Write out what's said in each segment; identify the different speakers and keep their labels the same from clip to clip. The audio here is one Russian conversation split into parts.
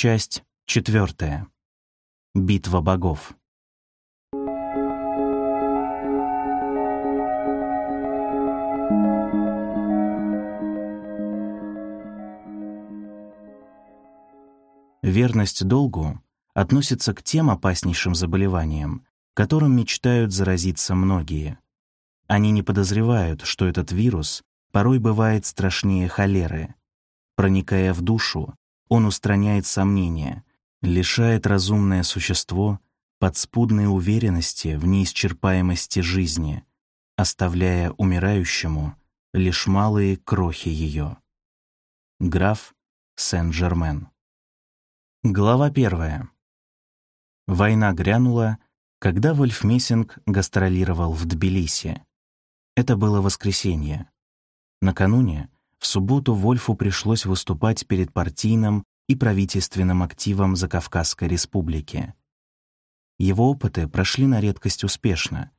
Speaker 1: Часть четвертая. Битва богов. Верность долгу относится к тем опаснейшим заболеваниям, которым мечтают заразиться многие. Они не подозревают, что этот вирус порой бывает страшнее холеры. Проникая в душу, он устраняет сомнения, лишает разумное существо подспудной уверенности в неисчерпаемости жизни, оставляя умирающему лишь малые крохи ее. Граф Сен-Жермен Глава первая. Война грянула, когда Вольф Мессинг гастролировал в Тбилиси. Это было воскресенье. Накануне, в субботу, Вольфу пришлось выступать перед партийным и правительственным активом Закавказской республики. Его опыты прошли на редкость успешно.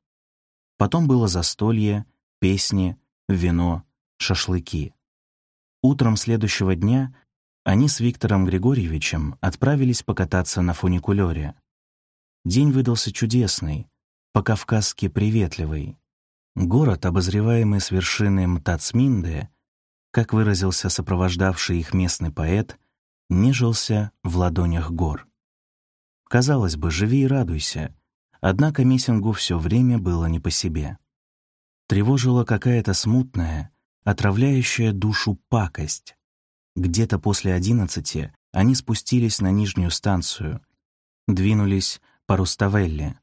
Speaker 1: Потом было застолье, песни, вино, шашлыки. Утром следующего дня они с Виктором Григорьевичем отправились покататься на фуникулёре. День выдался чудесный, по-кавказски приветливый. Город, обозреваемый с вершины Мтацминды, как выразился сопровождавший их местный поэт, нежился в ладонях гор. Казалось бы, живи и радуйся, однако Мессингу все время было не по себе. Тревожила какая-то смутная, отравляющая душу пакость, где-то после одиннадцати они спустились на нижнюю станцию, двинулись по Руставелле.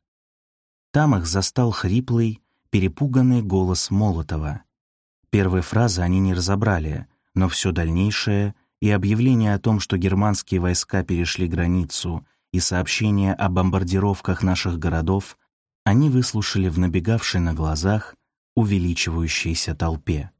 Speaker 1: Там их застал хриплый, перепуганный голос Молотова. Первые фразы они не разобрали, но все дальнейшее и объявление о том, что германские войска перешли границу, и сообщение о бомбардировках наших городов они выслушали в набегавшей на глазах увеличивающейся толпе.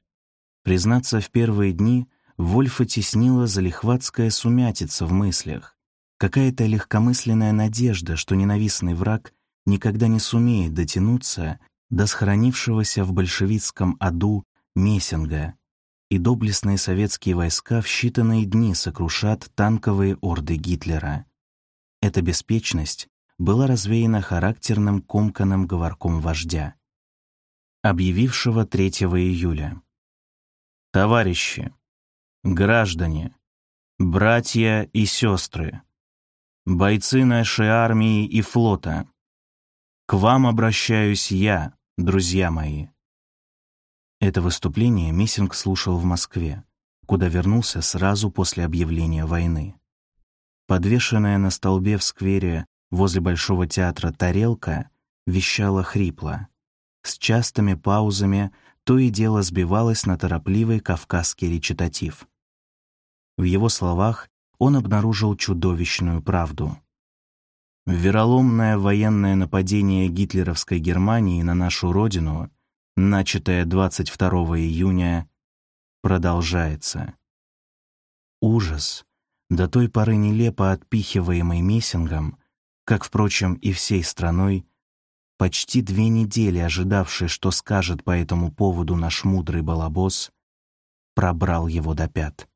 Speaker 1: Признаться, в первые дни Вольфа теснила залихватская сумятица в мыслях, какая-то легкомысленная надежда, что ненавистный враг никогда не сумеет дотянуться до сохранившегося в большевистском аду Мессинга, и доблестные советские войска в считанные дни сокрушат танковые орды Гитлера. Эта беспечность была развеяна характерным комканным говорком вождя, объявившего 3 июля. «Товарищи, граждане, братья и сестры, бойцы нашей армии и флота, к вам обращаюсь я, друзья мои. Это выступление Миссинг слушал в Москве, куда вернулся сразу после объявления войны. Подвешенная на столбе в сквере возле Большого театра тарелка вещала хрипло. С частыми паузами то и дело сбивалась на торопливый кавказский речитатив. В его словах он обнаружил чудовищную правду. Вероломное военное нападение гитлеровской Германии на нашу родину, начатое 22 июня, продолжается. Ужас, до той поры нелепо отпихиваемый Мессингом, как, впрочем, и всей страной, почти две недели ожидавший, что скажет по этому поводу наш мудрый балабос, пробрал его до пят.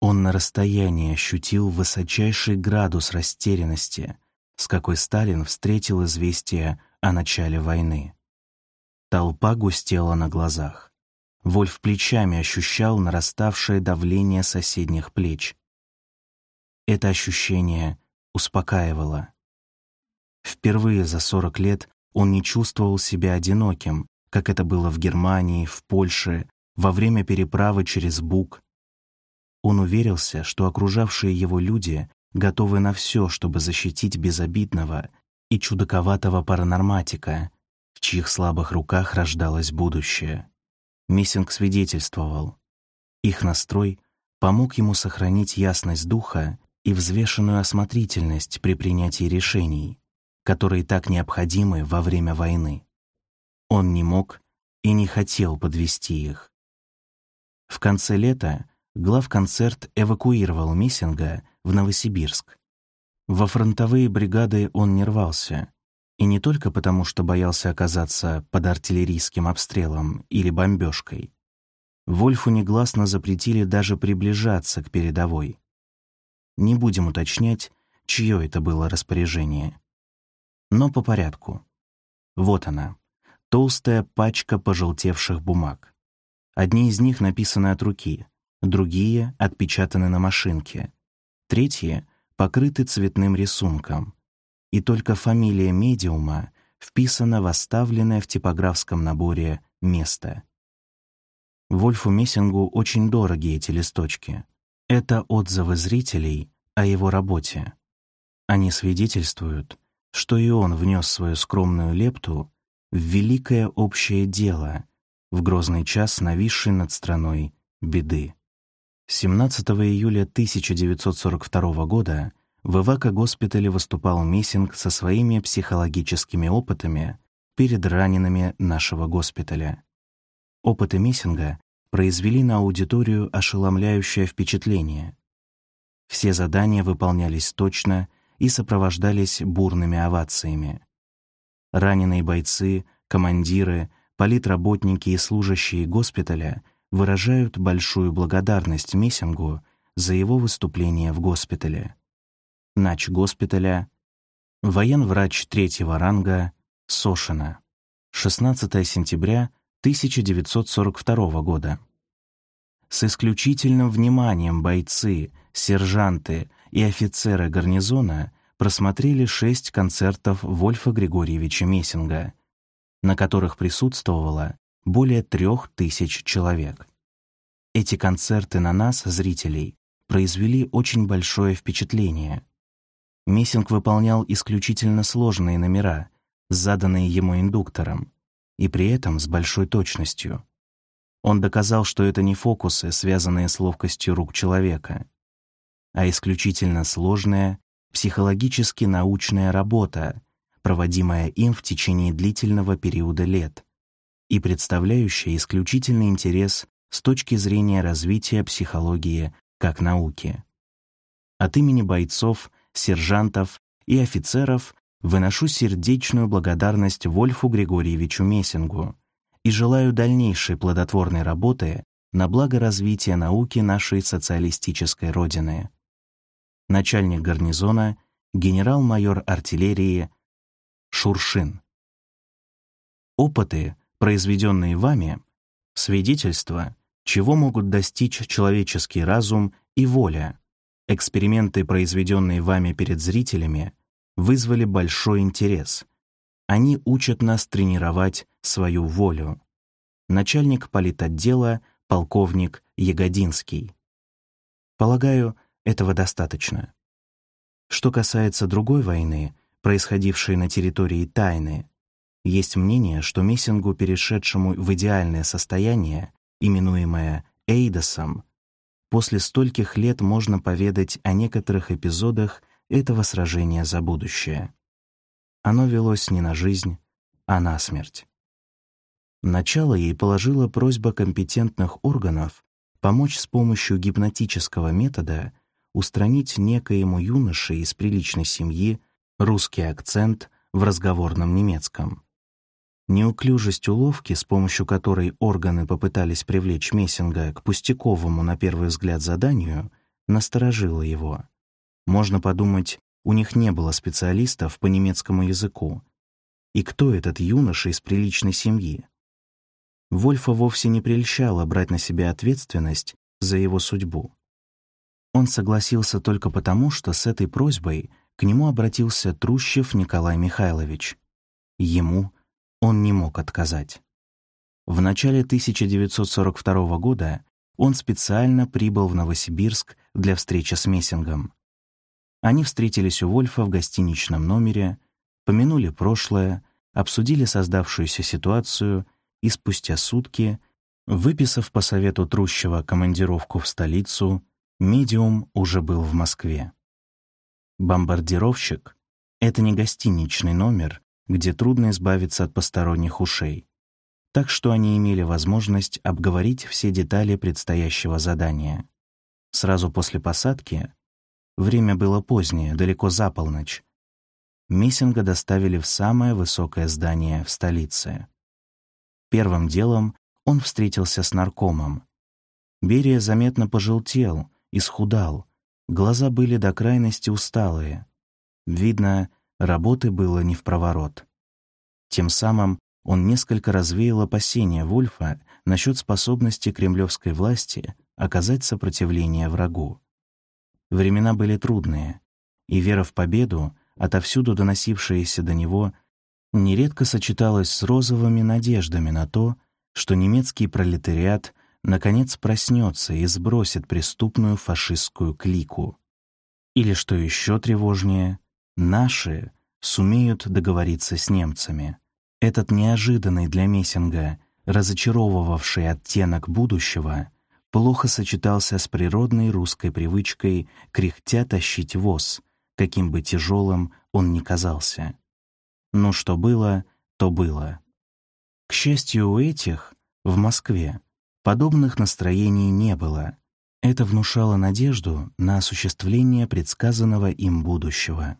Speaker 1: Он на расстоянии ощутил высочайший градус растерянности, с какой Сталин встретил известие о начале войны. Толпа густела на глазах. Вольф плечами ощущал нараставшее давление соседних плеч. Это ощущение успокаивало. Впервые за 40 лет он не чувствовал себя одиноким, как это было в Германии, в Польше, во время переправы через Буг, он уверился, что окружавшие его люди готовы на все, чтобы защитить безобидного и чудаковатого паранорматика, чьих слабых руках рождалось будущее. Миссинг свидетельствовал. Их настрой помог ему сохранить ясность духа и взвешенную осмотрительность при принятии решений, которые так необходимы во время войны. Он не мог и не хотел подвести их. В конце лета главконцерт эвакуировал Мессинга в Новосибирск. Во фронтовые бригады он не рвался, и не только потому, что боялся оказаться под артиллерийским обстрелом или бомбежкой. Вольфу негласно запретили даже приближаться к передовой. Не будем уточнять, чье это было распоряжение. Но по порядку. Вот она, толстая пачка пожелтевших бумаг. Одни из них написаны от руки, другие отпечатаны на машинке, третьи покрыты цветным рисунком, и только фамилия медиума вписана в оставленное в типографском наборе место. Вольфу Мессингу очень дороги эти листочки. Это отзывы зрителей о его работе. Они свидетельствуют, что и он внес свою скромную лепту в великое общее дело, в грозный час нависший над страной беды. 17 июля 1942 года в Ивако-госпитале выступал Мессинг со своими психологическими опытами перед ранеными нашего госпиталя. Опыты Мессинга произвели на аудиторию ошеломляющее впечатление. Все задания выполнялись точно и сопровождались бурными овациями. Раненые бойцы, командиры, политработники и служащие госпиталя выражают большую благодарность Мессингу за его выступление в госпитале. Нач госпиталя, военврач третьего ранга Сошина, 16 сентября 1942 года. С исключительным вниманием бойцы, сержанты и офицеры гарнизона просмотрели шесть концертов Вольфа Григорьевича Мессинга, на которых присутствовало более трех тысяч человек. Эти концерты на нас, зрителей, произвели очень большое впечатление. Мессинг выполнял исключительно сложные номера, заданные ему индуктором, и при этом с большой точностью. Он доказал, что это не фокусы, связанные с ловкостью рук человека, а исключительно сложная, психологически научная работа, проводимая им в течение длительного периода лет и представляющая исключительный интерес с точки зрения развития психологии как науки. От имени бойцов, сержантов и офицеров выношу сердечную благодарность Вольфу Григорьевичу Мессингу и желаю дальнейшей плодотворной работы на благо развития науки нашей социалистической Родины. Начальник гарнизона, генерал-майор артиллерии Шуршин. Опыты, произведенные вами, свидетельства, чего могут достичь человеческий разум и воля, эксперименты, произведенные вами перед зрителями, вызвали большой интерес. Они учат нас тренировать свою волю. Начальник политотдела полковник Ягодинский. Полагаю, этого достаточно. Что касается другой войны, происходившей на территории Тайны, есть мнение, что Мессингу, перешедшему в идеальное состояние, именуемое Эйдосом, после стольких лет можно поведать о некоторых эпизодах этого сражения за будущее. Оно велось не на жизнь, а на смерть. Начало ей положила просьба компетентных органов помочь с помощью гипнотического метода устранить некоему юноше из приличной семьи русский акцент в разговорном немецком. Неуклюжесть уловки, с помощью которой органы попытались привлечь Мессинга к пустяковому на первый взгляд заданию, насторожила его. Можно подумать, у них не было специалистов по немецкому языку. И кто этот юноша из приличной семьи? Вольфа вовсе не прельщало брать на себя ответственность за его судьбу. Он согласился только потому, что с этой просьбой к нему обратился Трущев Николай Михайлович. Ему он не мог отказать. В начале 1942 года он специально прибыл в Новосибирск для встречи с Мессингом. Они встретились у Вольфа в гостиничном номере, помянули прошлое, обсудили создавшуюся ситуацию и спустя сутки, выписав по совету Трущева командировку в столицу, медиум уже был в Москве. Бомбардировщик — это не гостиничный номер, где трудно избавиться от посторонних ушей, так что они имели возможность обговорить все детали предстоящего задания. Сразу после посадки Время было позднее, далеко за полночь. Мессинга доставили в самое высокое здание в столице. Первым делом он встретился с наркомом. Берия заметно пожелтел, исхудал, Глаза были до крайности усталые. Видно, работы было не в проворот. Тем самым он несколько развеял опасения Вульфа насчет способности кремлевской власти оказать сопротивление врагу. Времена были трудные, и вера в победу, отовсюду доносившаяся до него, нередко сочеталась с розовыми надеждами на то, что немецкий пролетариат наконец проснется и сбросит преступную фашистскую клику. Или, что еще тревожнее, наши сумеют договориться с немцами. Этот неожиданный для Мессинга, разочаровывавший оттенок будущего, плохо сочетался с природной русской привычкой кряхтя тащить воз, каким бы тяжелым он ни казался. Но что было, то было. К счастью, у этих, в Москве, подобных настроений не было. Это внушало надежду на осуществление предсказанного им будущего.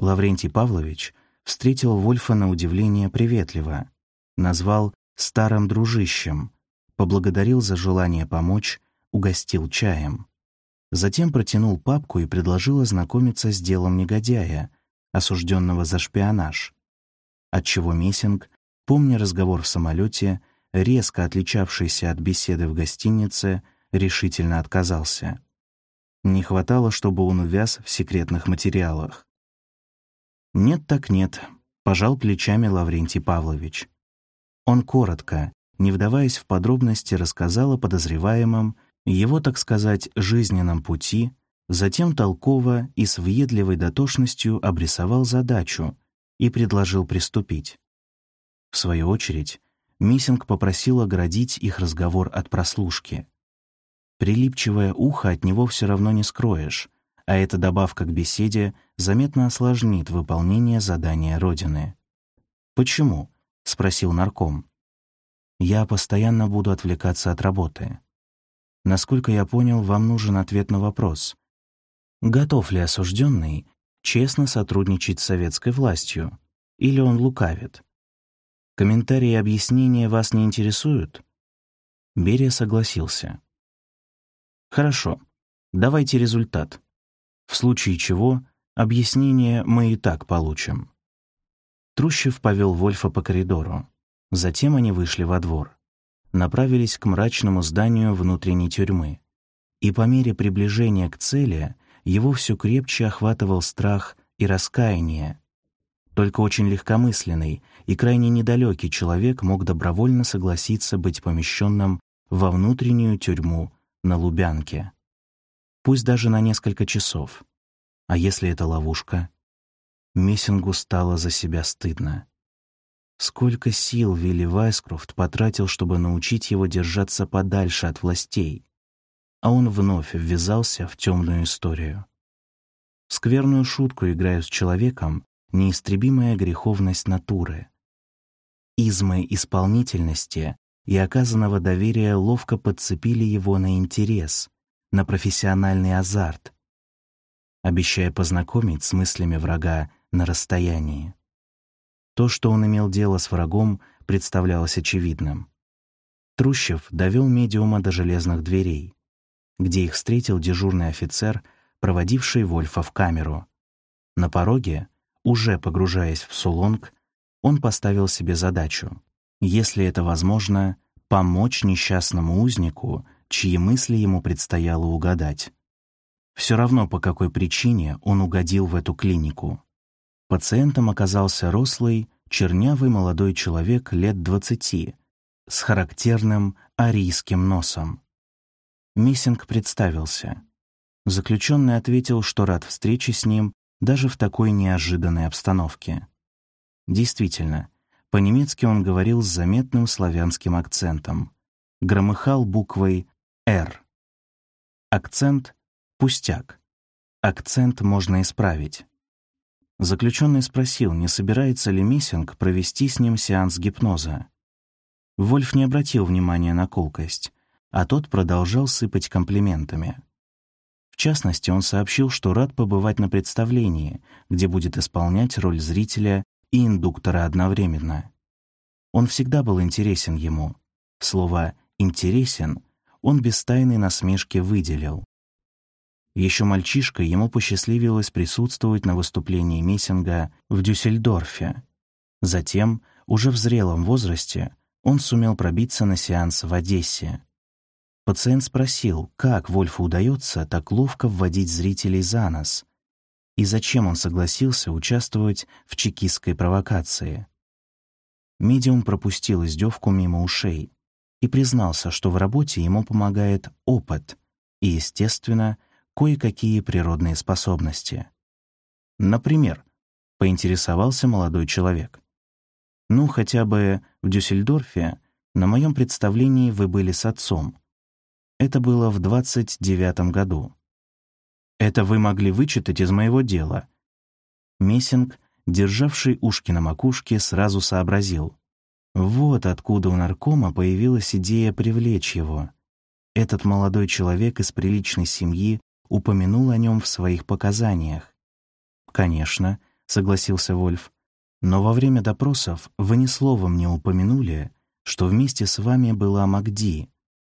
Speaker 1: Лаврентий Павлович встретил Вольфа на удивление приветливо, назвал «старым дружищем», поблагодарил за желание помочь, угостил чаем. Затем протянул папку и предложил ознакомиться с делом негодяя, осужденного за шпионаж. Отчего Мессинг, помня разговор в самолете, резко отличавшийся от беседы в гостинице, решительно отказался. Не хватало, чтобы он увяз в секретных материалах. «Нет так нет», — пожал плечами Лаврентий Павлович. Он коротко, не вдаваясь в подробности, рассказал о подозреваемом, его, так сказать, жизненном пути, затем толково и с въедливой дотошностью обрисовал задачу и предложил приступить. В свою очередь, Миссинг попросил оградить их разговор от прослушки. Прилипчивое ухо от него все равно не скроешь, а эта добавка к беседе заметно осложнит выполнение задания Родины. «Почему?» — спросил нарком. Я постоянно буду отвлекаться от работы. Насколько я понял, вам нужен ответ на вопрос. Готов ли осужденный честно сотрудничать с советской властью, или он лукавит? Комментарии и объяснения вас не интересуют? Берия согласился. Хорошо, давайте результат. В случае чего объяснение мы и так получим. Трущев повел Вольфа по коридору. Затем они вышли во двор, направились к мрачному зданию внутренней тюрьмы. И по мере приближения к цели его все крепче охватывал страх и раскаяние. Только очень легкомысленный и крайне недалекий человек мог добровольно согласиться быть помещенным во внутреннюю тюрьму на Лубянке. Пусть даже на несколько часов. А если это ловушка? Мессингу стало за себя стыдно. Сколько сил Вилли Вайскрофт потратил, чтобы научить его держаться подальше от властей, а он вновь ввязался в темную историю. Скверную шутку играю с человеком неистребимая греховность натуры. Измы исполнительности и оказанного доверия ловко подцепили его на интерес, на профессиональный азарт, обещая познакомить с мыслями врага на расстоянии. То, что он имел дело с врагом, представлялось очевидным. Трущев довел медиума до железных дверей, где их встретил дежурный офицер, проводивший Вольфа в камеру. На пороге, уже погружаясь в Сулонг, он поставил себе задачу, если это возможно, помочь несчастному узнику, чьи мысли ему предстояло угадать. Все равно, по какой причине он угодил в эту клинику. Пациентом оказался рослый, чернявый молодой человек лет двадцати, с характерным арийским носом. Миссинг представился. Заключенный ответил, что рад встрече с ним даже в такой неожиданной обстановке. Действительно, по-немецки он говорил с заметным славянским акцентом. Громыхал буквой «Р». Акцент — пустяк. Акцент можно исправить. Заключенный спросил, не собирается ли Миссинг провести с ним сеанс гипноза. Вольф не обратил внимания на колкость, а тот продолжал сыпать комплиментами. В частности, он сообщил, что рад побывать на представлении, где будет исполнять роль зрителя и индуктора одновременно. Он всегда был интересен ему. Слово «интересен» он без тайной насмешки выделил. Еще мальчишкой ему посчастливилось присутствовать на выступлении Мессинга в Дюссельдорфе. Затем, уже в зрелом возрасте, он сумел пробиться на сеанс в Одессе. Пациент спросил, как Вольфу удается так ловко вводить зрителей за нос, и зачем он согласился участвовать в чекистской провокации. Медиум пропустил издевку мимо ушей и признался, что в работе ему помогает опыт и, естественно, кое-какие природные способности. Например, поинтересовался молодой человек. Ну, хотя бы в Дюссельдорфе на моем представлении вы были с отцом. Это было в 29 году. Это вы могли вычитать из моего дела. Мессинг, державший ушки на макушке, сразу сообразил. Вот откуда у наркома появилась идея привлечь его. Этот молодой человек из приличной семьи упомянул о нем в своих показаниях. «Конечно», — согласился Вольф, «но во время допросов вы ни словом не упомянули, что вместе с вами была Магди,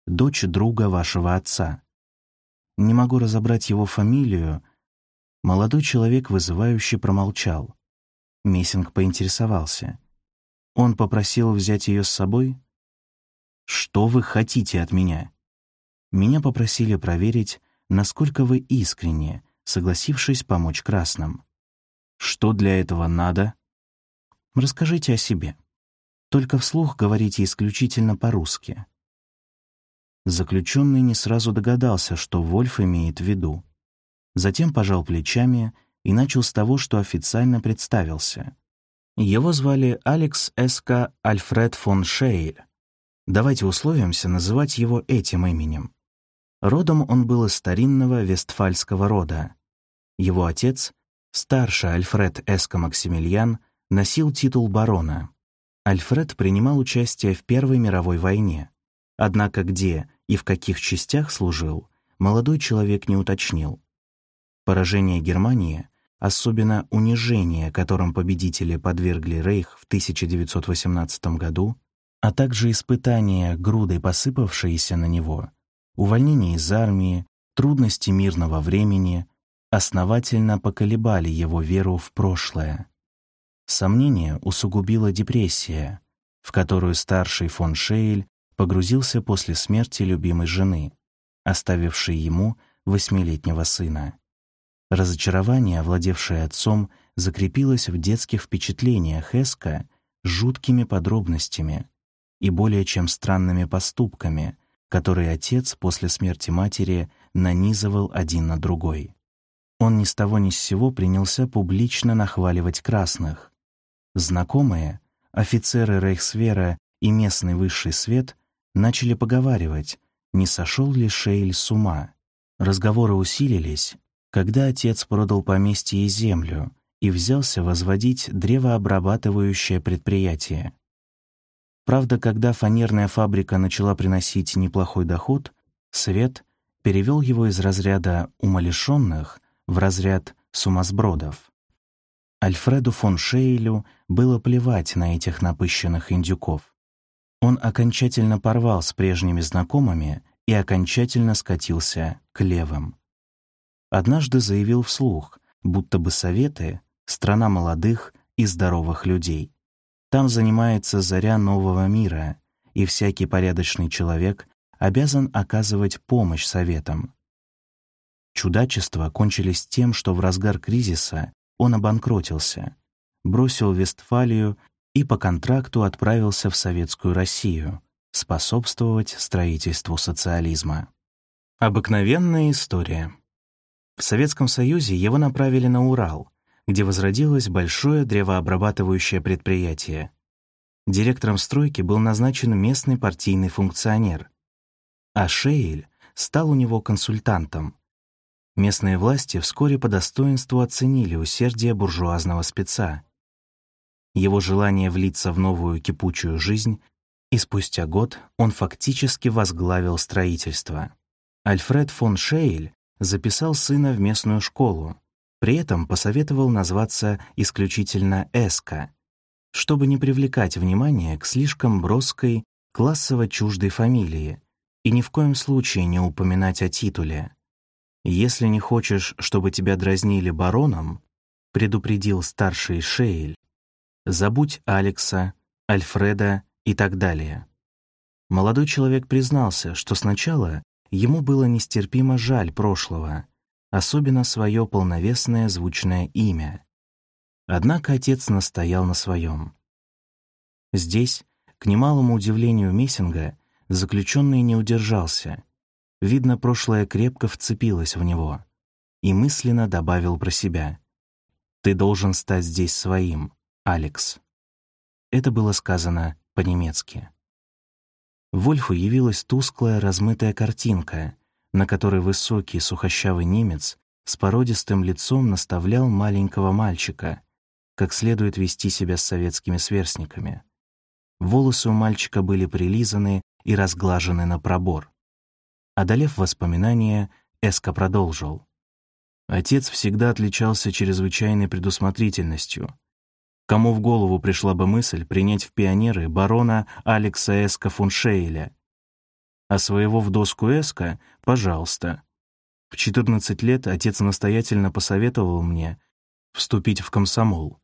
Speaker 1: дочь друга вашего отца. Не могу разобрать его фамилию». Молодой человек вызывающе промолчал. Мессинг поинтересовался. Он попросил взять ее с собой? «Что вы хотите от меня?» Меня попросили проверить, насколько вы искренне, согласившись помочь красным. Что для этого надо? Расскажите о себе. Только вслух говорите исключительно по-русски. Заключенный не сразу догадался, что Вольф имеет в виду. Затем пожал плечами и начал с того, что официально представился. Его звали Алекс Эска Альфред фон Шейль. Давайте условимся называть его этим именем. Родом он был из старинного вестфальского рода. Его отец, старший Альфред Эско Максимилиан, носил титул барона. Альфред принимал участие в Первой мировой войне. Однако где и в каких частях служил, молодой человек не уточнил. Поражение Германии, особенно унижение, которым победители подвергли Рейх в 1918 году, а также испытания, грудой посыпавшиеся на него, увольнение из армии, трудности мирного времени основательно поколебали его веру в прошлое. Сомнение усугубила депрессия, в которую старший фон Шейль погрузился после смерти любимой жены, оставившей ему восьмилетнего сына. Разочарование, овладевшее отцом, закрепилось в детских впечатлениях Эска жуткими подробностями и более чем странными поступками, который отец после смерти матери нанизывал один на другой. Он ни с того ни с сего принялся публично нахваливать красных. Знакомые, офицеры Рейхсвера и местный высший свет начали поговаривать, не сошел ли Шейль с ума. Разговоры усилились, когда отец продал поместье и землю и взялся возводить древообрабатывающее предприятие. Правда, когда фанерная фабрика начала приносить неплохой доход, Свет перевел его из разряда умалишенных в разряд сумасбродов. Альфреду фон Шейлю было плевать на этих напыщенных индюков. Он окончательно порвал с прежними знакомыми и окончательно скатился к левым. Однажды заявил вслух, будто бы Советы — страна молодых и здоровых людей. Там занимается заря нового мира, и всякий порядочный человек обязан оказывать помощь советам. Чудачества кончились тем, что в разгар кризиса он обанкротился, бросил Вестфалию и по контракту отправился в Советскую Россию способствовать строительству социализма. Обыкновенная история. В Советском Союзе его направили на Урал, где возродилось большое древообрабатывающее предприятие. Директором стройки был назначен местный партийный функционер, а Шейль стал у него консультантом. Местные власти вскоре по достоинству оценили усердие буржуазного спеца, его желание влиться в новую кипучую жизнь, и спустя год он фактически возглавил строительство. Альфред фон Шейль записал сына в местную школу, при этом посоветовал назваться исключительно «Эска», чтобы не привлекать внимание к слишком броской, классово чуждой фамилии и ни в коем случае не упоминать о титуле. «Если не хочешь, чтобы тебя дразнили бароном», предупредил старший Шейль, «забудь Алекса, Альфреда и так далее». Молодой человек признался, что сначала ему было нестерпимо жаль прошлого, особенно свое полновесное звучное имя. Однако отец настоял на своем. Здесь, к немалому удивлению Мессинга, заключенный не удержался. Видно, прошлое крепко вцепилось в него. И мысленно добавил про себя. «Ты должен стать здесь своим, Алекс». Это было сказано по-немецки. Вольфу явилась тусклая, размытая картинка, на которой высокий сухощавый немец с породистым лицом наставлял маленького мальчика, как следует вести себя с советскими сверстниками. Волосы у мальчика были прилизаны и разглажены на пробор. Одолев воспоминания, Эска продолжил. Отец всегда отличался чрезвычайной предусмотрительностью. Кому в голову пришла бы мысль принять в пионеры барона Алекса Эска фон Шейля? А своего в доску Эска — пожалуйста. В 14 лет отец настоятельно посоветовал мне вступить в комсомол.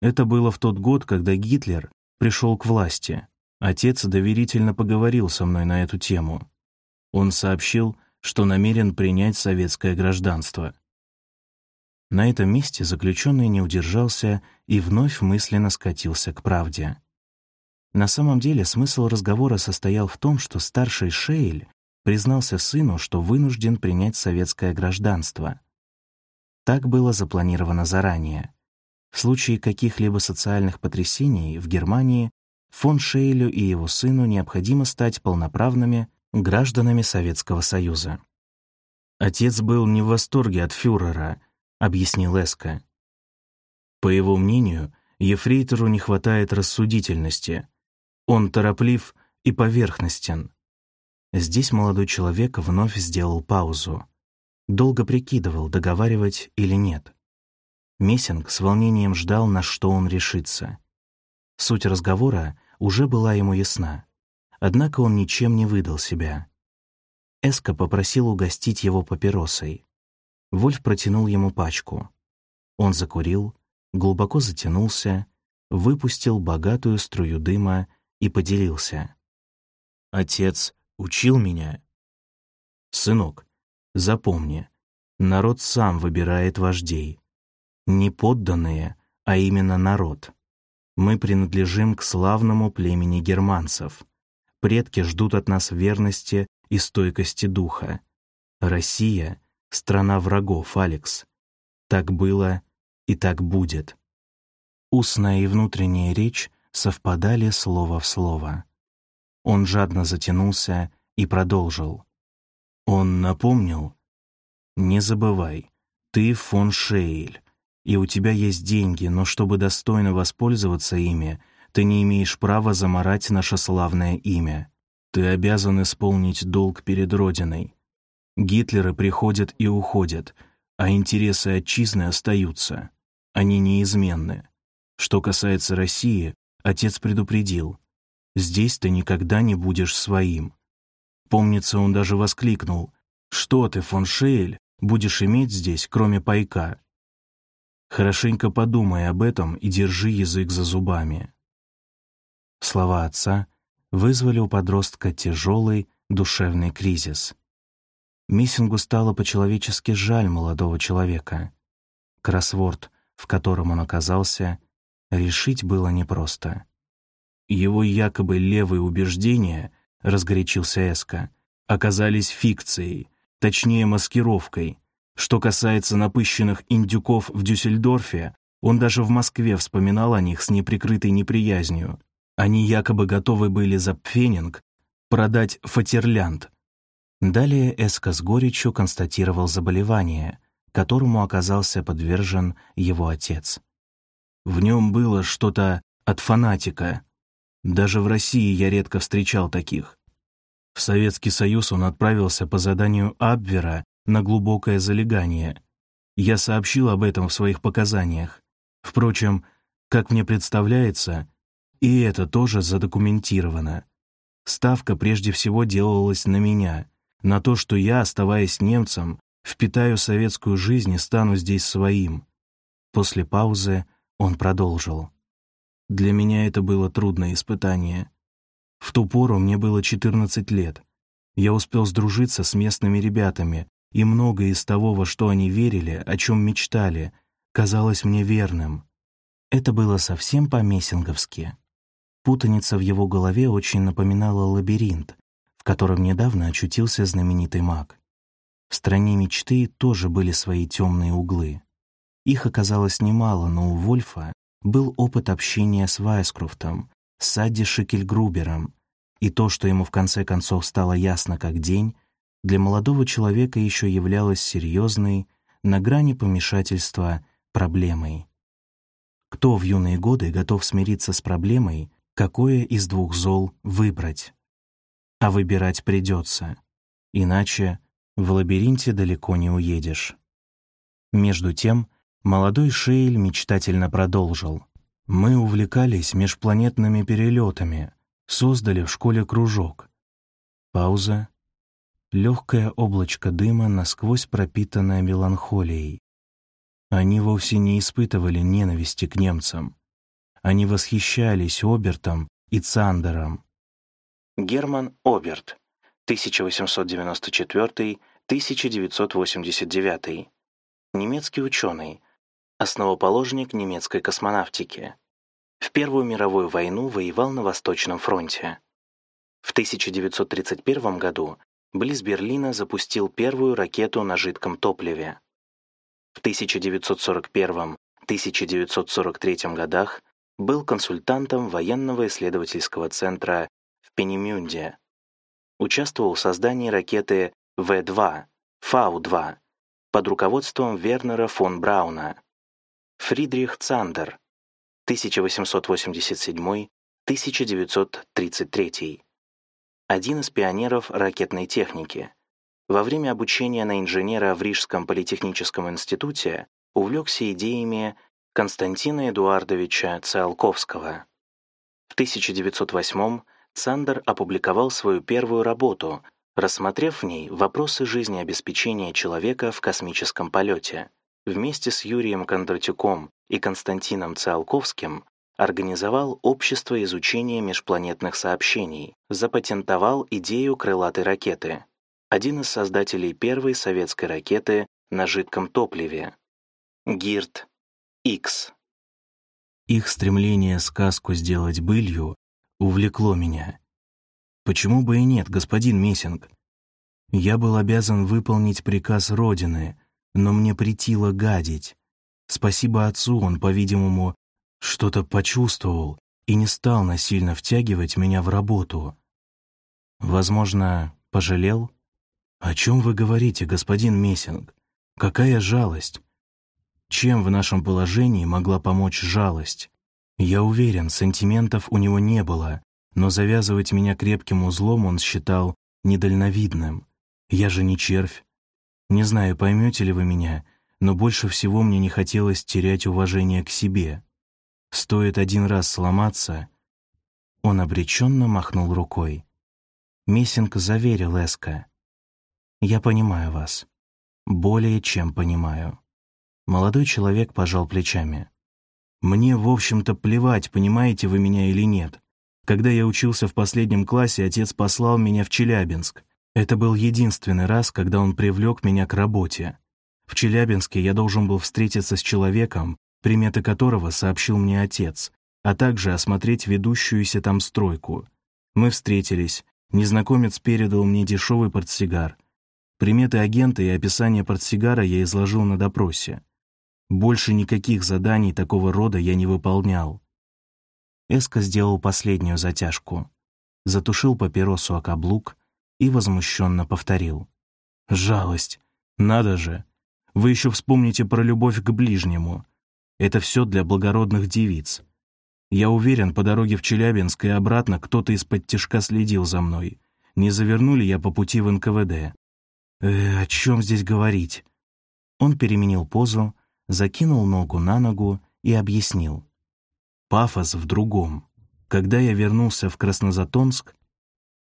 Speaker 1: Это было в тот год, когда Гитлер пришел к власти. Отец доверительно поговорил со мной на эту тему. Он сообщил, что намерен принять советское гражданство. На этом месте заключенный не удержался и вновь мысленно скатился к правде. На самом деле смысл разговора состоял в том, что старший Шейль признался сыну, что вынужден принять советское гражданство. Так было запланировано заранее. В случае каких-либо социальных потрясений в Германии фон Шейлю и его сыну необходимо стать полноправными гражданами Советского Союза. Отец был не в восторге от фюрера объяснил Эска. По его мнению, ефрейтору не хватает рассудительности. Он тороплив и поверхностен. Здесь молодой человек вновь сделал паузу. Долго прикидывал, договаривать или нет. Мессинг с волнением ждал, на что он решится. Суть разговора уже была ему ясна. Однако он ничем не выдал себя. Эска попросил угостить его папиросой. Вольф протянул ему пачку. Он закурил, глубоко затянулся, выпустил богатую струю дыма и поделился. «Отец учил меня. Сынок, запомни, народ сам выбирает вождей. Не подданные, а именно народ. Мы принадлежим к славному племени германцев. Предки ждут от нас верности и стойкости духа. Россия — страна врагов, Алекс. Так было и так будет. Устная и внутренняя речь совпадали слово в слово. Он жадно затянулся и продолжил. Он напомнил, «Не забывай, ты фон Шейль, и у тебя есть деньги, но чтобы достойно воспользоваться ими, ты не имеешь права заморать наше славное имя. Ты обязан исполнить долг перед Родиной. Гитлеры приходят и уходят, а интересы отчизны остаются. Они неизменны. Что касается России, отец предупредил. «Здесь ты никогда не будешь своим». Помнится, он даже воскликнул. «Что ты, фон Шейль, будешь иметь здесь, кроме пайка?» Хорошенько подумай об этом и держи язык за зубами. Слова отца вызвали у подростка тяжелый душевный кризис. Миссингу стало по-человечески жаль молодого человека. Кроссворд, в котором он оказался, решить было непросто. Его якобы левые убеждения, разгорячился Эска, оказались фикцией, точнее маскировкой. Что касается напыщенных индюков в Дюссельдорфе, он даже в Москве вспоминал о них с неприкрытой неприязнью. Они якобы готовы были за пфенинг продать Фатерлянд, Далее Эска с горечью констатировал заболевание, которому оказался подвержен его отец. В нем было что-то от фанатика. Даже в России я редко встречал таких. В Советский Союз он отправился по заданию Абвера на глубокое залегание. Я сообщил об этом в своих показаниях. Впрочем, как мне представляется, и это тоже задокументировано. Ставка прежде всего делалась на меня — на то, что я, оставаясь немцем, впитаю советскую жизнь и стану здесь своим». После паузы он продолжил. «Для меня это было трудное испытание. В ту пору мне было 14 лет. Я успел сдружиться с местными ребятами, и многое из того, во что они верили, о чем мечтали, казалось мне верным. Это было совсем по-мессинговски. Путаница в его голове очень напоминала лабиринт, в котором недавно очутился знаменитый маг. В стране мечты тоже были свои темные углы. Их оказалось немало, но у Вольфа был опыт общения с Вайскрофтом, с Садди Шикельгрубером, и то, что ему в конце концов стало ясно как день, для молодого человека еще являлось серьезной, на грани помешательства, проблемой. Кто в юные годы готов смириться с проблемой, какое из двух зол выбрать? А выбирать придется, иначе в лабиринте далеко не уедешь. Между тем, молодой Шейль мечтательно продолжил. «Мы увлекались межпланетными перелетами, создали в школе кружок». Пауза. Легкое облачко дыма, насквозь пропитанное меланхолией. Они вовсе не испытывали ненависти к немцам. Они восхищались Обертом и Цандером.
Speaker 2: Герман Оберт, 1894-1989. Немецкий ученый, основоположник немецкой космонавтики. В Первую мировую войну воевал на Восточном фронте. В 1931 году близ Берлина запустил первую ракету на жидком топливе. В 1941-1943 годах был консультантом военного исследовательского центра в Пенемюнде. Участвовал в создании ракеты В-2, Фау-2 под руководством Вернера фон Брауна. Фридрих Цандер, 1887-1933. Один из пионеров ракетной техники. Во время обучения на инженера в Рижском политехническом институте увлекся идеями Константина Эдуардовича Циолковского. В 1908 Цандер опубликовал свою первую работу, рассмотрев в ней вопросы жизнеобеспечения человека в космическом полете. Вместе с Юрием Кондратюком и Константином Циолковским организовал Общество изучения межпланетных сообщений, запатентовал идею крылатой ракеты один из создателей первой советской ракеты на жидком топливе. Гирт X.
Speaker 1: Их стремление сказку сделать былью увлекло меня. Почему бы и нет, господин Мессинг? Я был обязан выполнить приказ Родины, но мне притило гадить. Спасибо отцу, он, по-видимому, что-то почувствовал и не стал насильно втягивать меня в работу. Возможно, пожалел? «О чем вы говорите, господин Мессинг? Какая жалость? Чем в нашем положении могла помочь жалость? Я уверен, сантиментов у него не было, но завязывать меня крепким узлом он считал недальновидным. Я же не червь. Не знаю, поймете ли вы меня, но больше всего мне не хотелось терять уважение к себе. Стоит один раз сломаться...» Он обреченно махнул рукой. Мессинг заверил Эска. Я понимаю вас. Более чем понимаю. Молодой человек пожал плечами. Мне, в общем-то, плевать, понимаете вы меня или нет. Когда я учился в последнем классе, отец послал меня в Челябинск. Это был единственный раз, когда он привлек меня к работе. В Челябинске я должен был встретиться с человеком, приметы которого сообщил мне отец, а также осмотреть ведущуюся там стройку. Мы встретились, незнакомец передал мне дешевый портсигар, Приметы агента и описание портсигара я изложил на допросе. Больше никаких заданий такого рода я не выполнял. Эска сделал последнюю затяжку, затушил папиросу о каблук и возмущенно повторил. «Жалость! Надо же! Вы еще вспомните про любовь к ближнему. Это все для благородных девиц. Я уверен, по дороге в Челябинск и обратно кто-то из-под тишка следил за мной. Не завернули я по пути в НКВД. «Э, о чем здесь говорить?» Он переменил позу, закинул ногу на ногу и объяснил. Пафос в другом. Когда я вернулся в Краснозатонск,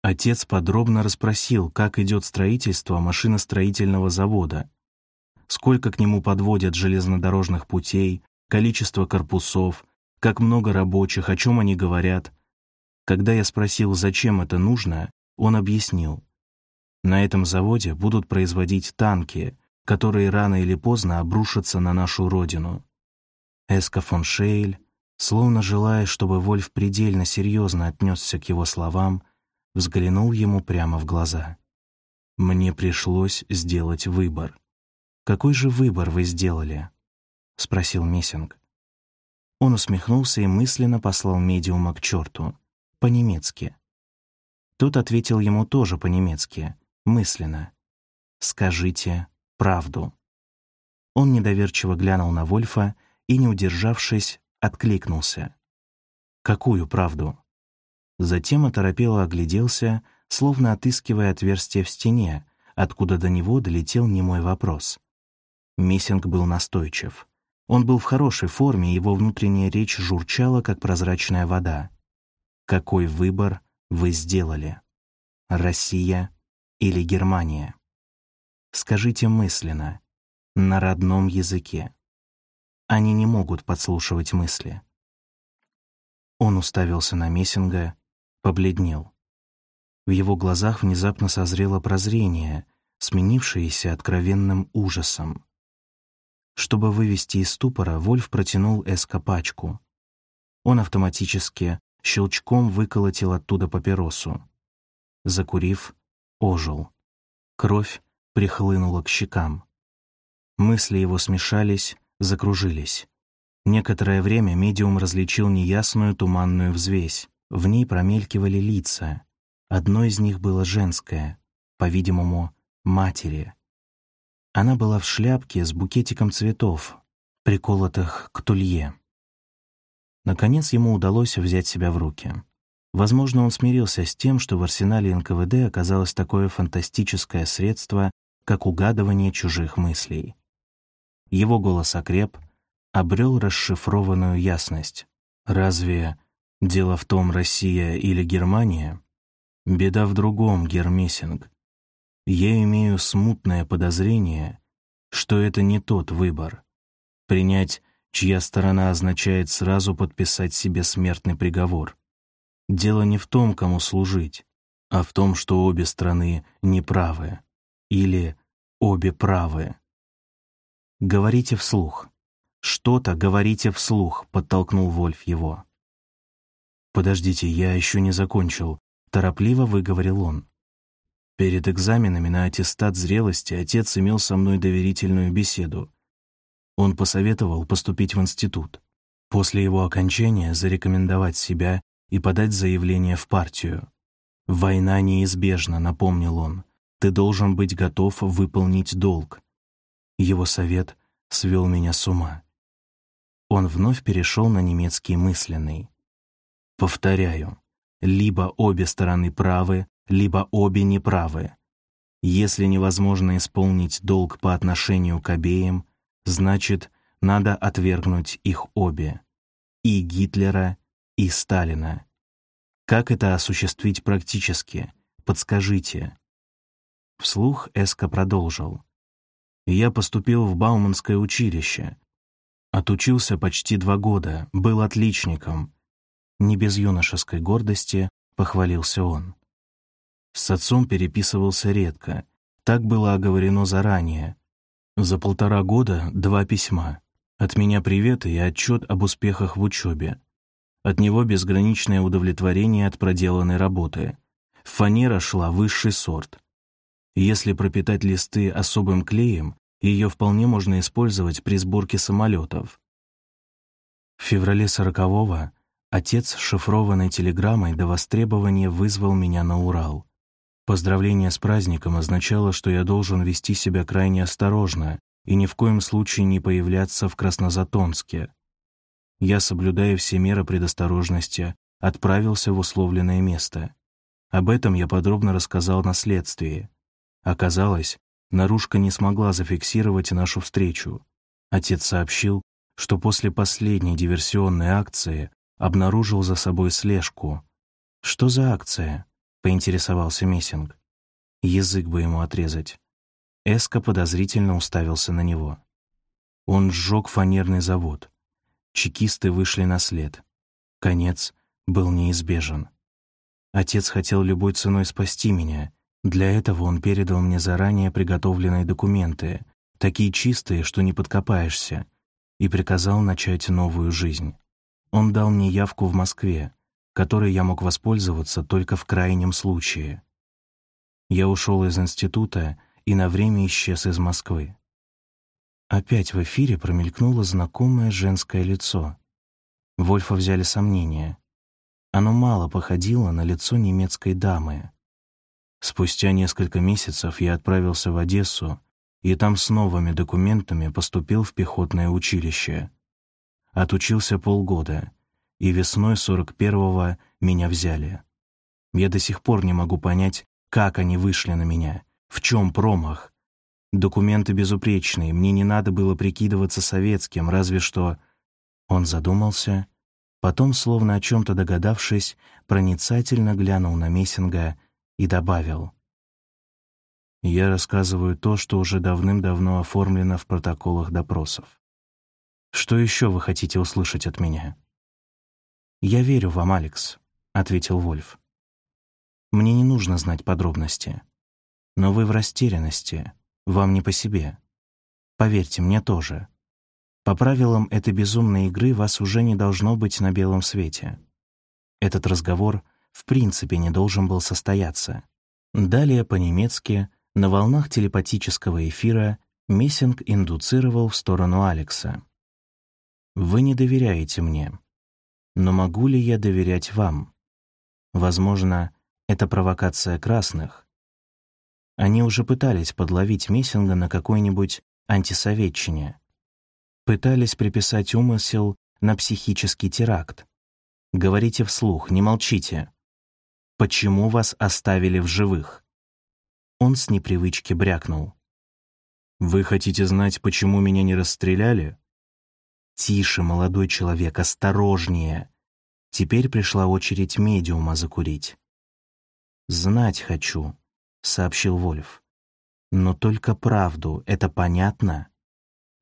Speaker 1: отец подробно расспросил, как идет строительство машиностроительного завода. сколько к нему подводят железнодорожных путей, количество корпусов, как много рабочих, о чем они говорят. Когда я спросил, зачем это нужно, он объяснил. На этом заводе будут производить танки, которые рано или поздно обрушатся на нашу родину. Эска фон Шейль, словно желая, чтобы Вольф предельно серьезно отнесся к его словам, взглянул ему прямо в глаза. «Мне пришлось сделать выбор». «Какой же выбор вы сделали?» — спросил Мессинг. Он усмехнулся и мысленно послал медиума к черту, по-немецки. Тот ответил ему тоже по-немецки, мысленно. «Скажите правду». Он недоверчиво глянул на Вольфа и, не удержавшись, откликнулся. «Какую правду?» Затем оторопело огляделся, словно отыскивая отверстие в стене, откуда до него долетел немой вопрос. Миссинг был настойчив. Он был в хорошей форме, его внутренняя речь журчала, как прозрачная вода. «Какой выбор вы сделали? Россия или Германия?» Скажите мысленно, на родном языке. Они не могут подслушивать мысли. Он уставился на Мессинга, побледнел. В его глазах внезапно созрело прозрение, сменившееся откровенным ужасом. Чтобы вывести из ступора, Вольф протянул Эска пачку. Он автоматически щелчком выколотил оттуда папиросу. Закурив, ожил. Кровь прихлынула к щекам. Мысли его смешались, закружились. Некоторое время медиум различил неясную туманную взвесь. В ней промелькивали лица. Одно из них было женское, по-видимому, матери. Она была в шляпке с букетиком цветов, приколотых к тулье. Наконец ему удалось взять себя в руки. Возможно, он смирился с тем, что в арсенале НКВД оказалось такое фантастическое средство, как угадывание чужих мыслей. Его голос окреп, обрел расшифрованную ясность. Разве Дело в том, Россия или Германия? Беда в другом, Гермесинг. Я имею смутное подозрение, что это не тот выбор. Принять, чья сторона означает сразу подписать себе смертный приговор. Дело не в том, кому служить, а в том, что обе страны неправы. Или обе правы. Говорите вслух. Что-то говорите вслух, подтолкнул Вольф его. «Подождите, я еще не закончил», — торопливо выговорил он. Перед экзаменами на аттестат зрелости отец имел со мной доверительную беседу. Он посоветовал поступить в институт. После его окончания зарекомендовать себя и подать заявление в партию. «Война неизбежна», — напомнил он. «Ты должен быть готов выполнить долг». Его совет свел меня с ума. Он вновь перешел на немецкий мысленный. Повторяю, либо обе стороны правы, либо обе неправы. Если невозможно исполнить долг по отношению к обеим, значит, надо отвергнуть их обе. И Гитлера, и Сталина. Как это осуществить практически? Подскажите. Вслух Эска продолжил. Я поступил в Бауманское училище. Отучился почти два года, был отличником, не без юношеской гордости похвалился он. С отцом переписывался редко. Так было оговорено заранее. За полтора года два письма. От меня привет и отчет об успехах в учебе. От него безграничное удовлетворение от проделанной работы. Фанера шла высший сорт. Если пропитать листы особым клеем, ее вполне можно использовать при сборке самолетов. В феврале сорокового Отец с шифрованной телеграммой до востребования вызвал меня на Урал. Поздравление с праздником означало, что я должен вести себя крайне осторожно и ни в коем случае не появляться в Краснозатонске. Я, соблюдая все меры предосторожности, отправился в условленное место. Об этом я подробно рассказал на следствии. Оказалось, наружка не смогла зафиксировать нашу встречу. Отец сообщил, что после последней диверсионной акции обнаружил за собой слежку. «Что за акция?» — поинтересовался Мессинг. Язык бы ему отрезать. Эска подозрительно уставился на него. Он сжег фанерный завод. Чекисты вышли на след. Конец был неизбежен. Отец хотел любой ценой спасти меня. Для этого он передал мне заранее приготовленные документы, такие чистые, что не подкопаешься, и приказал начать новую жизнь. Он дал мне явку в Москве, которой я мог воспользоваться только в крайнем случае. Я ушел из института и на время исчез из Москвы. Опять в эфире промелькнуло знакомое женское лицо. Вольфа взяли сомнения. Оно мало походило на лицо немецкой дамы. Спустя несколько месяцев я отправился в Одессу и там с новыми документами поступил в пехотное училище. Отучился полгода, и весной 41-го меня взяли. Я до сих пор не могу понять, как они вышли на меня, в чем промах. Документы безупречные, мне не надо было прикидываться советским, разве что... Он задумался, потом, словно о чем-то догадавшись, проницательно глянул на Мессинга и добавил — я рассказываю то, что уже давным-давно оформлено в протоколах допросов. Что еще вы хотите услышать от меня? «Я верю вам, Алекс», — ответил Вольф. «Мне не нужно знать подробности. Но вы в растерянности, вам не по себе. Поверьте, мне тоже. По правилам этой безумной игры вас уже не должно быть на белом свете. Этот разговор в принципе не должен был состояться. Далее по-немецки на волнах телепатического эфира Мессинг индуцировал в сторону Алекса. «Вы не доверяете мне. Но могу ли я доверять вам? Возможно, это провокация красных. Они уже пытались подловить Мессинга на какой-нибудь антисоветчине. Пытались приписать умысел на психический теракт. Говорите вслух, не молчите. Почему вас оставили в живых? Он с непривычки брякнул. «Вы хотите знать, почему меня не расстреляли?» «Тише, молодой человек, осторожнее!» Теперь пришла очередь медиума закурить. «Знать хочу», — сообщил Вольф. «Но только правду, это понятно?»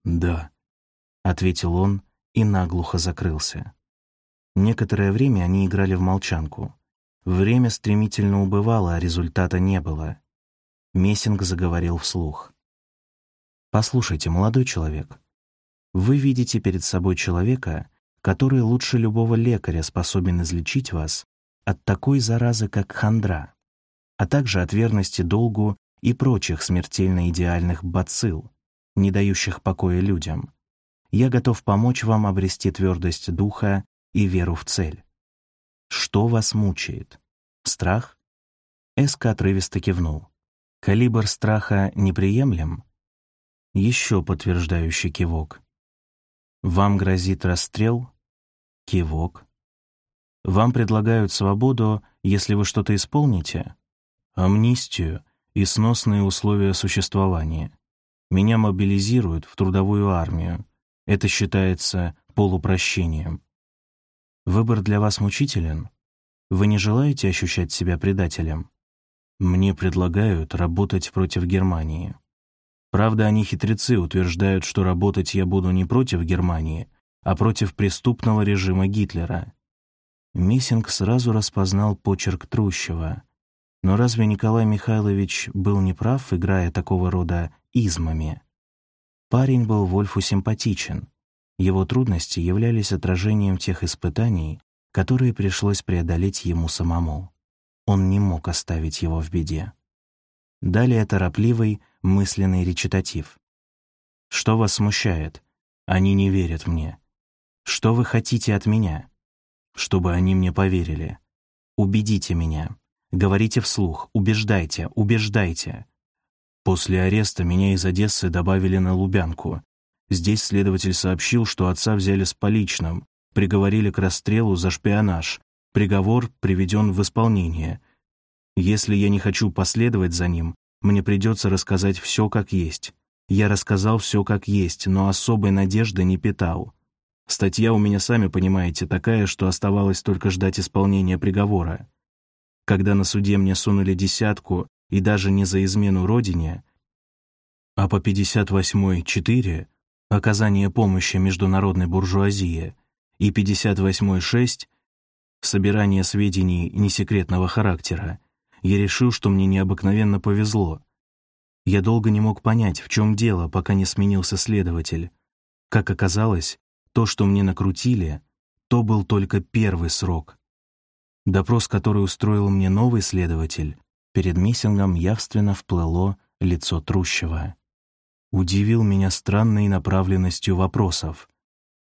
Speaker 1: «Да», — ответил он и наглухо закрылся. Некоторое время они играли в молчанку. Время стремительно убывало, а результата не было. Мессинг заговорил вслух. «Послушайте, молодой человек, вы видите перед собой человека, который лучше любого лекаря способен излечить вас от такой заразы, как хандра, а также от верности долгу и прочих смертельно идеальных бацилл, не дающих покоя людям. Я готов помочь вам обрести твердость духа и веру в цель. Что вас мучает? Страх? Эска отрывисто кивнул. Калибр страха неприемлем? Еще подтверждающий кивок. Вам грозит расстрел? Кивок. Вам предлагают свободу, если вы что-то исполните? Амнистию и сносные условия существования. Меня мобилизируют в трудовую армию. Это считается полупрощением. Выбор для вас мучителен? Вы не желаете ощущать себя предателем? Мне предлагают работать против Германии. Правда, они хитрецы утверждают, что работать я буду не против Германии, а против преступного режима Гитлера. Миссинг сразу распознал почерк Трущева. Но разве Николай Михайлович был неправ, играя такого рода измами? Парень был Вольфу симпатичен. Его трудности являлись отражением тех испытаний, которые пришлось преодолеть ему самому. Он не мог оставить его в беде. Далее торопливый, мысленный речитатив. «Что вас смущает? Они не верят мне. Что вы хотите от меня? Чтобы они мне поверили. Убедите меня. Говорите вслух, убеждайте, убеждайте. После ареста меня из Одессы добавили на Лубянку. Здесь следователь сообщил, что отца взяли с поличным, приговорили к расстрелу за шпионаж, Приговор приведен в исполнение. Если я не хочу последовать за ним, мне придется рассказать все как есть. Я рассказал все как есть, но особой надежды не питал. Статья у меня, сами понимаете, такая, что оставалось только ждать исполнения приговора. Когда на суде мне сунули десятку, и даже не за измену родине, А по 58.4 — оказание помощи международной буржуазии и 58.6 — собирание сведений несекретного характера, я решил, что мне необыкновенно повезло. Я долго не мог понять, в чем дело, пока не сменился следователь. Как оказалось, то, что мне накрутили, то был только первый срок. Допрос, который устроил мне новый следователь, перед Мессингом явственно вплыло лицо Трущего. Удивил меня странной направленностью вопросов.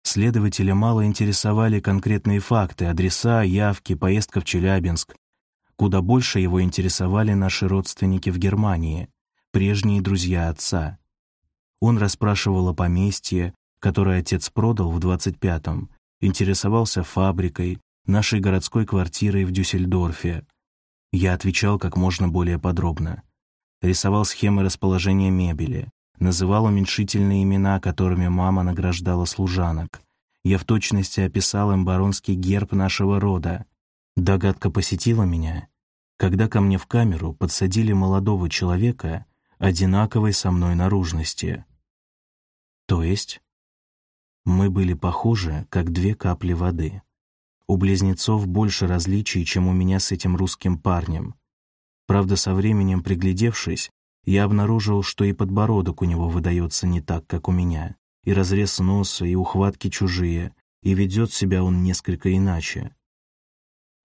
Speaker 1: Следователя мало интересовали конкретные факты, адреса, явки, поездка в Челябинск. Куда больше его интересовали наши родственники в Германии, прежние друзья отца. Он расспрашивал о поместье, которое отец продал в 25-м, интересовался фабрикой, нашей городской квартирой в Дюссельдорфе. Я отвечал как можно более подробно. Рисовал схемы расположения мебели, называл уменьшительные имена, которыми мама награждала служанок. Я в точности описал им баронский герб нашего рода. Догадка посетила меня, когда ко мне в камеру подсадили молодого человека одинаковой со мной наружности. То есть мы были похожи, как две капли воды. У близнецов больше различий, чем у меня с этим русским парнем. Правда, со временем приглядевшись, я обнаружил, что и подбородок у него выдается не так, как у меня, и разрез носа, и ухватки чужие, и ведет себя он несколько иначе.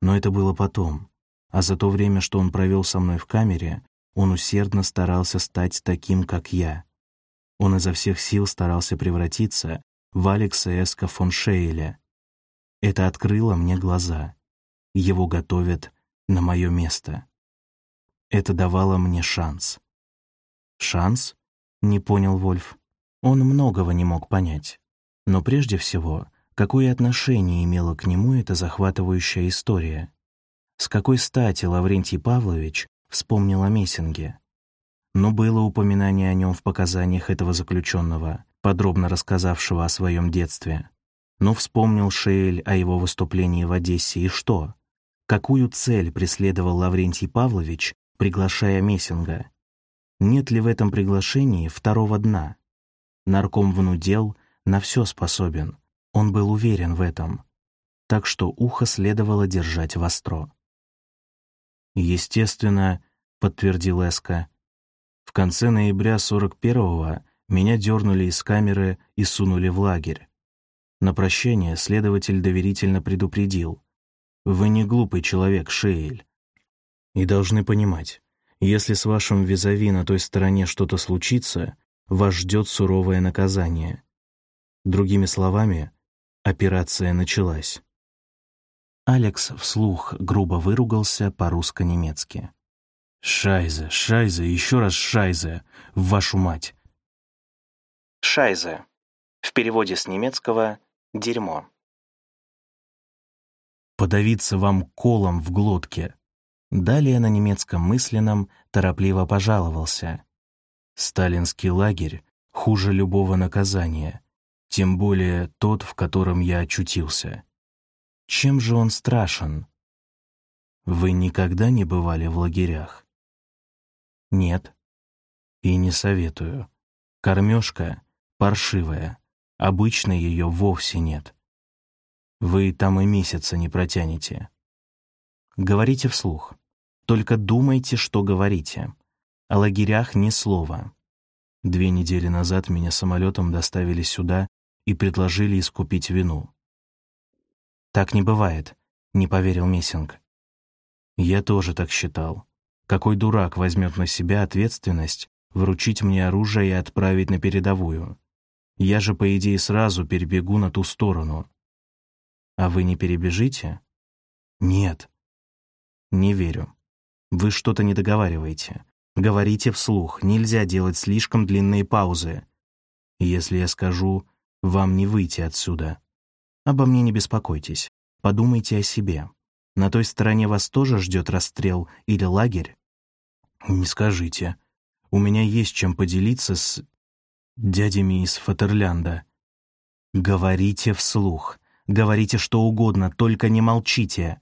Speaker 1: Но это было потом, а за то время, что он провел со мной в камере, он усердно старался стать таким, как я. Он изо всех сил старался превратиться в Алекса Эска фон Шейля. Это открыло мне глаза. Его готовят на мое место. Это давало мне шанс. «Шанс?» — не понял Вольф. Он многого не мог понять. Но прежде всего, какое отношение имела к нему эта захватывающая история? С какой стати Лаврентий Павлович вспомнил о Мессинге? Но было упоминание о нем в показаниях этого заключенного, подробно рассказавшего о своем детстве. Но вспомнил Шейль о его выступлении в Одессе, и что? Какую цель преследовал Лаврентий Павлович, приглашая Мессинга? Нет ли в этом приглашении второго дна? Нарком внудел, на все способен. Он был уверен в этом. Так что ухо следовало держать востро. «Естественно», — подтвердил Эска, — «в конце ноября 41-го меня дернули из камеры и сунули в лагерь. На прощение следователь доверительно предупредил. «Вы не глупый человек, Шейль. И должны понимать, если с вашим визави на той стороне что-то случится, вас ждет суровое наказание». Другими словами, операция началась. Алекс вслух грубо выругался по-русско-немецки. «Шайзе, шайзе, еще раз шайзе, вашу мать!»
Speaker 2: Шайзе. В переводе с немецкого «дерьмо».
Speaker 1: «Подавиться вам колом в глотке». Далее на немецком мысленном торопливо пожаловался. «Сталинский лагерь хуже любого наказания, тем более тот, в котором я очутился. Чем же он страшен?» «Вы никогда не бывали в лагерях?» «Нет». «И не советую. Кормежка паршивая. Обычно ее вовсе нет. Вы там и месяца не протянете. Говорите вслух. Только думайте, что говорите. О лагерях ни слова. Две недели назад меня самолетом доставили сюда и предложили искупить вину. «Так не бывает», — не поверил Мессинг. «Я тоже так считал. Какой дурак возьмет на себя ответственность вручить мне оружие и отправить на передовую? Я же, по идее, сразу перебегу на ту сторону. А вы не перебежите? Нет. Не верю. Вы что-то не договариваете. Говорите вслух, нельзя делать слишком длинные паузы. Если я скажу, вам не выйти отсюда. Обо мне не беспокойтесь. Подумайте о себе. На той стороне вас тоже ждет расстрел или лагерь? Не скажите. У меня есть чем поделиться с дядями из Фатерлянда. «Говорите вслух, говорите что угодно, только не молчите».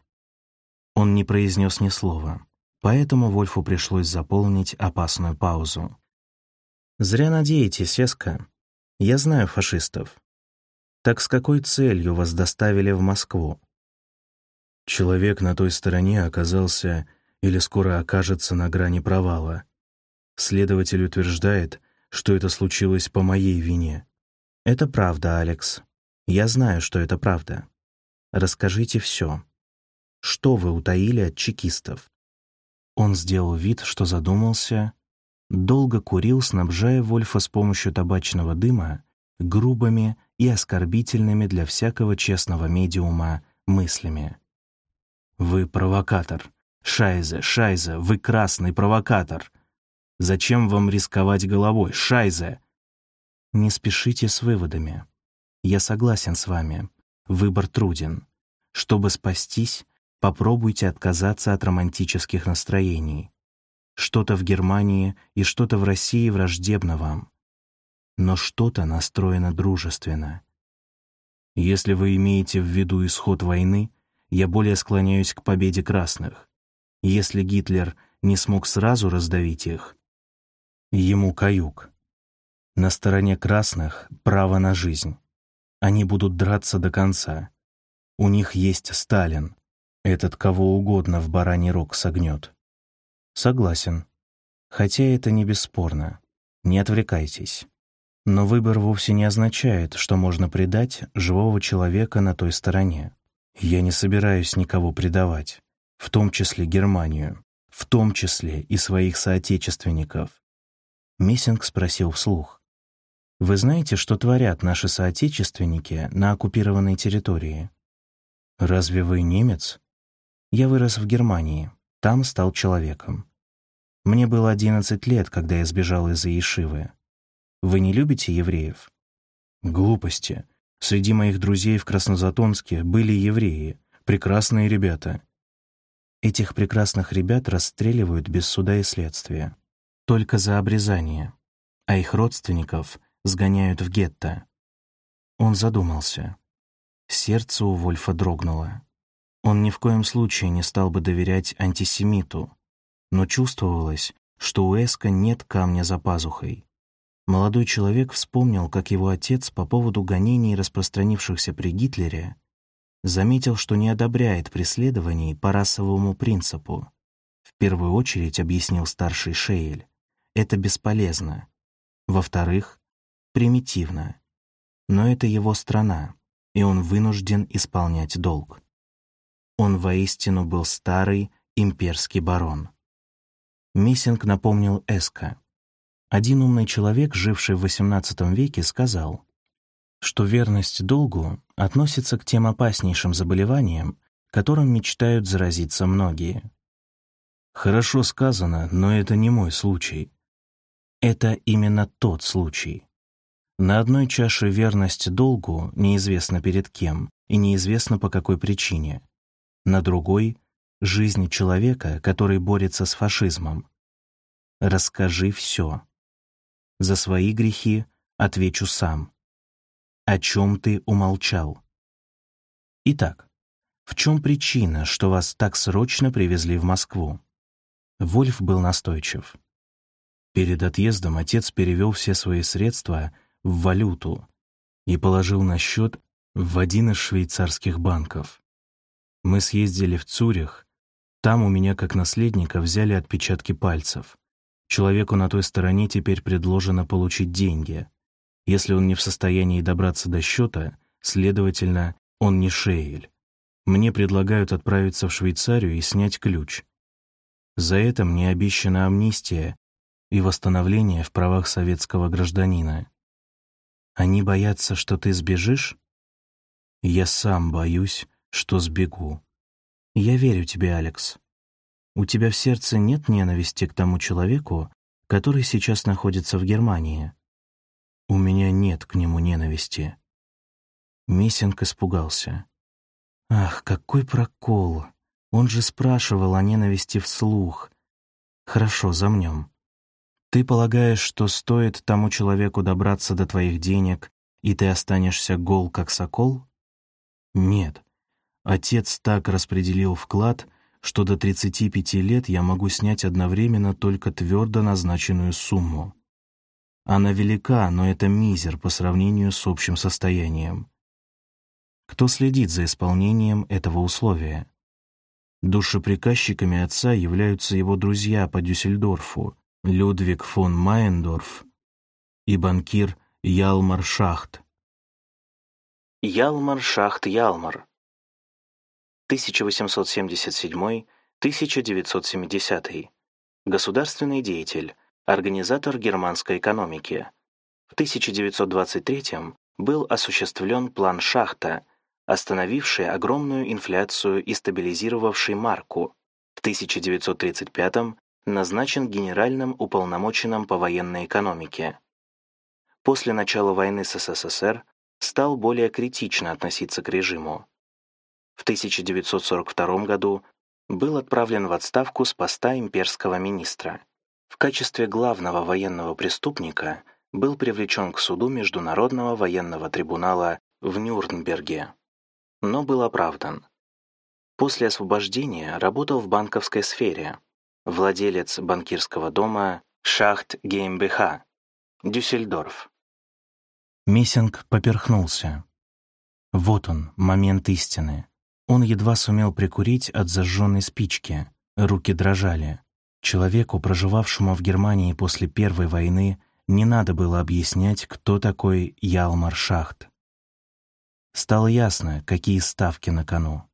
Speaker 1: Он не произнес ни слова, поэтому Вольфу пришлось заполнить опасную паузу. «Зря надеетесь, Эска. Я знаю фашистов. Так с какой целью вас доставили в Москву?»
Speaker 3: Человек на той стороне оказался или скоро окажется на грани провала. Следователь утверждает, что это случилось по моей вине.
Speaker 1: Это правда, Алекс. Я знаю, что это правда. Расскажите все. Что вы утаили от чекистов? Он сделал вид, что задумался, долго курил, снабжая Вольфа с помощью табачного дыма грубыми и оскорбительными для всякого честного медиума мыслями.
Speaker 3: «Вы провокатор. Шайзе, Шайзе, вы красный провокатор. Зачем вам рисковать головой, Шайзе?»
Speaker 1: «Не спешите с выводами. Я согласен с вами. Выбор труден. Чтобы спастись, попробуйте отказаться от романтических настроений. Что-то в Германии и что-то в России враждебно вам. Но что-то настроено дружественно.
Speaker 3: Если вы имеете в виду исход войны, я более склоняюсь к победе красных. Если Гитлер не смог сразу раздавить их, ему каюк. На стороне красных право на жизнь. Они будут драться до конца. У них есть Сталин. Этот кого угодно в бараний рог согнет.
Speaker 1: Согласен. Хотя это не бесспорно. Не отвлекайтесь. Но выбор вовсе не означает, что можно предать живого человека на той стороне. Я не собираюсь никого предавать, в том числе Германию, в том числе и своих соотечественников. Мессинг спросил вслух. «Вы знаете, что творят наши соотечественники на оккупированной территории?» «Разве вы немец?» «Я вырос в Германии, там стал человеком. Мне было 11 лет, когда я сбежал из Иешивы. Вы не любите евреев?»
Speaker 3: «Глупости. Среди моих друзей в Краснозатонске были евреи, прекрасные ребята.
Speaker 1: Этих прекрасных ребят расстреливают без суда и следствия. Только за обрезание. А их родственников сгоняют в гетто. Он задумался. Сердце у Вольфа дрогнуло. Он ни в коем случае не стал бы доверять антисемиту, но чувствовалось, что у Эска нет камня за пазухой. Молодой человек вспомнил, как его отец по поводу гонений, распространившихся при Гитлере, заметил, что не одобряет преследований по расовому принципу. В первую очередь, объяснил старший Шейль, это бесполезно. Во-вторых, примитивно. Но это его страна, и он вынужден исполнять долг. Он воистину был старый имперский барон. Миссинг напомнил Эска. Один умный человек, живший в XVIII веке, сказал, что верность долгу относится к тем опаснейшим заболеваниям, которым мечтают заразиться многие.
Speaker 3: Хорошо сказано, но это не мой случай.
Speaker 1: Это именно тот случай. На одной чаше верность долгу неизвестно перед кем и неизвестно по какой причине. На другой — жизнь человека, который борется с фашизмом. Расскажи все. За свои грехи отвечу сам. О чем ты умолчал? Итак, в чем причина, что вас так срочно привезли в Москву? Вольф был настойчив.
Speaker 3: Перед отъездом отец перевел все свои средства в валюту и положил на счет в один из швейцарских банков. Мы съездили в Цюрих, там у меня как наследника взяли отпечатки пальцев. Человеку на той стороне теперь предложено получить деньги. Если он не в состоянии добраться до счета, следовательно, он не Шейль. Мне предлагают отправиться в Швейцарию и снять ключ. За это мне обещана амнистия и восстановление в правах советского гражданина.
Speaker 1: Они боятся, что ты сбежишь?
Speaker 3: Я сам боюсь, что сбегу.
Speaker 1: Я верю тебе, Алекс. У тебя в сердце нет ненависти к тому человеку, который сейчас находится в Германии?
Speaker 3: У меня нет к нему ненависти.
Speaker 1: Миссинг испугался. Ах, какой прокол! Он же спрашивал о ненависти вслух. Хорошо, замнем. Ты полагаешь, что стоит тому человеку добраться до твоих денег, и ты останешься гол, как сокол?
Speaker 3: Нет. Отец так распределил вклад — что до 35 лет я могу снять одновременно только твердо назначенную сумму. Она велика, но это мизер по сравнению с общим состоянием. Кто следит за исполнением этого условия? Душеприказчиками отца являются его друзья по Дюссельдорфу, Людвиг фон Майендорф и банкир Ялмар Шахт.
Speaker 2: Ялмар Шахт Ялмар 1877-1970 Государственный деятель, организатор германской экономики. В 1923 был осуществлен план Шахта, остановивший огромную инфляцию и стабилизировавший марку. В 1935 назначен генеральным уполномоченным по военной экономике. После начала войны с СССР стал более критично относиться к режиму. В 1942 году был отправлен в отставку с поста имперского министра. В качестве главного военного преступника был привлечен к суду Международного военного трибунала в Нюрнберге, но был оправдан. После освобождения работал в банковской сфере, владелец банкирского дома Шахт GmbH, Дюссельдорф.
Speaker 1: Мессинг поперхнулся. Вот он, момент истины. Он едва сумел прикурить от зажженной спички, руки дрожали. Человеку, проживавшему в Германии после Первой войны, не надо было объяснять, кто такой Ялмар Шахт. Стало ясно, какие ставки на кону.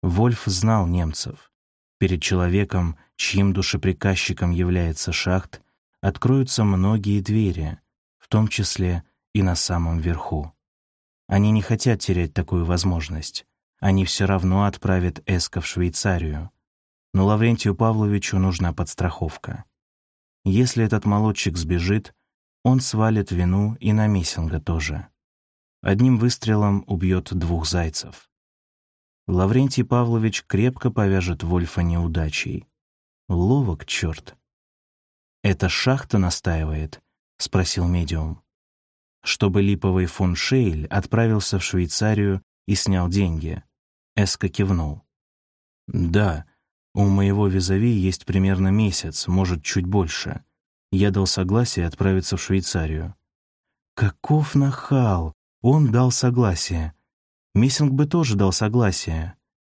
Speaker 1: Вольф знал немцев. Перед человеком, чьим душеприказчиком является Шахт, откроются многие двери, в том числе и на самом верху. Они не хотят терять такую возможность. Они все равно отправят Эска в Швейцарию, но Лаврентию Павловичу нужна подстраховка. Если этот молодчик сбежит, он свалит вину и на Мессинга тоже. Одним выстрелом убьет двух зайцев. Лаврентий Павлович крепко повяжет Вольфа неудачей. Ловок, черт. «Это шахта настаивает?» — спросил медиум. Чтобы липовый фон Шейль отправился в Швейцарию и снял деньги. Эска кивнул. «Да, у моего визави есть примерно месяц, может, чуть больше. Я дал согласие отправиться в Швейцарию. Каков нахал! Он дал согласие. Мессинг бы тоже дал согласие.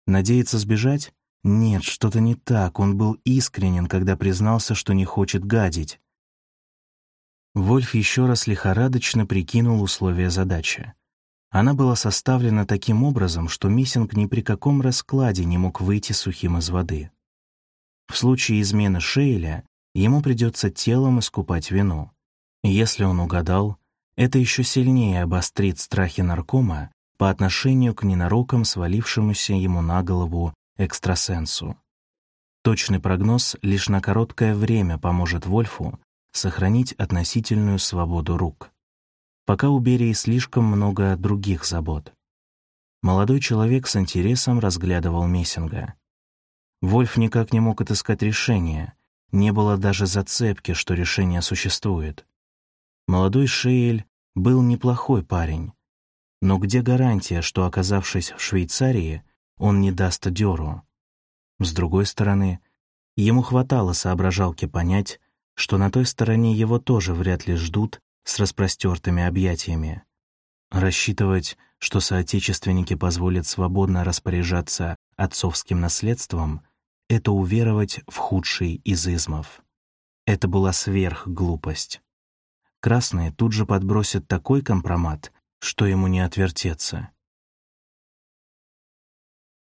Speaker 1: Надеется сбежать? Нет, что-то не так. Он был искренен, когда признался, что не хочет гадить. Вольф еще раз лихорадочно прикинул условия задачи. Она была составлена таким образом, что Миссинг ни при каком раскладе не мог выйти сухим из воды. В случае измены Шейля ему придется телом искупать вину. Если он угадал, это еще сильнее обострит страхи наркома по отношению к ненароком свалившемуся ему на голову экстрасенсу. Точный прогноз лишь на короткое время поможет Вольфу сохранить относительную свободу рук пока у Берии слишком много других забот. Молодой человек с интересом разглядывал Мессинга. Вольф никак не мог отыскать решение, не было даже зацепки, что решение существует. Молодой Шейль был неплохой парень, но где гарантия, что, оказавшись в Швейцарии, он не даст дёру? С другой стороны, ему хватало соображалки понять, что на той стороне его тоже вряд ли ждут с распростертыми объятиями. Рассчитывать, что соотечественники позволят свободно распоряжаться отцовским наследством, это уверовать в худший из измов. Это была сверхглупость. Красные тут же подбросят такой компромат, что ему не отвертеться.